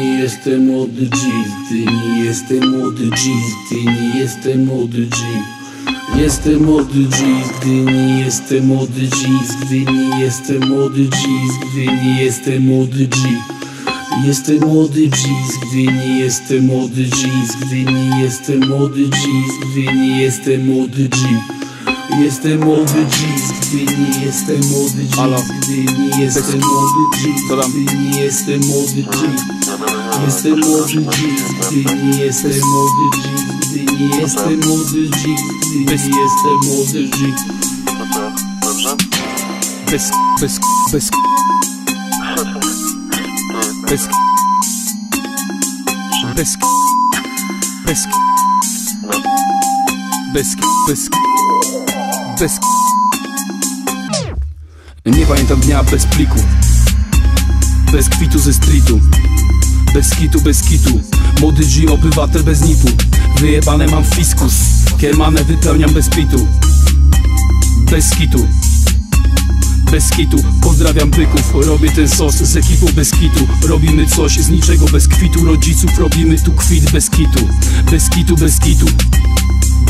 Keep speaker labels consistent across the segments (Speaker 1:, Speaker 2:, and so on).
Speaker 1: jestem młody G, gdy nie jestem młody G, gdy nie jestem młody G. Jestem młody G, gdy nie jestem młody G, gdy nie jestem młody G, nie jestem młody G. Jestem młody G, nie jestem młody G, gdy nie jestem młody G, nie jestem młody G. Jestem młody G, nie jestem młody
Speaker 2: Halo?
Speaker 1: gdy nie jestem młody gdy nie jestem młody. Jestem młody gdy nie jestem młody gdy nie jestem młody gdy nie jestem młody.
Speaker 3: Dobrze?
Speaker 2: Bez, bez, bez, bez, bez, bez, bez, bez, bez. Pamiętam dnia bez pliku. Bez kwitu ze streetu. Bez kitu, bez kitu. Młody G, obywatel bez nipu. Wyjebane mam fiskus. Kiermanę wypełniam bez pitu. Bez kitu. Bez kitu. Pozdrawiam byków, robię ten sos z ekipą bez kitu. Robimy coś z niczego bez kwitu. Rodziców robimy tu kwit bez kitu. Bez kitu, bez kitu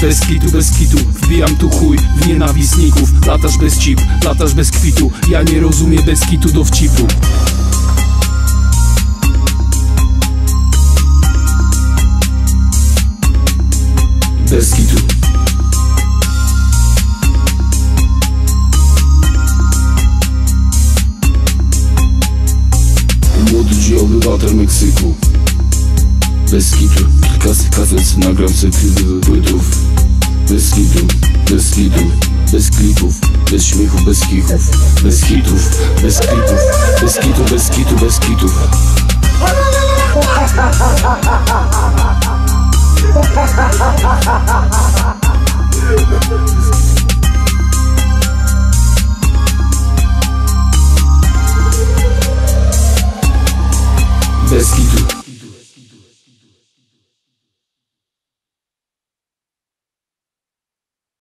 Speaker 2: bez kitu, bez kitu Wbijam tu chuj w nienawistników. Latasz bez chip, latasz bez kwitu Ja nie rozumiem bez kitu dowcipu. Bez kitu.
Speaker 1: Młody G, obywatel Meksyku. Bez kitu, kilka kaset nagram cykl płytów Bez kitu, bez kitu, bez klipów Bez śmiechu, bez chichów Bez hitów, bez klipów Bez kitu, bez kitu, bez kitów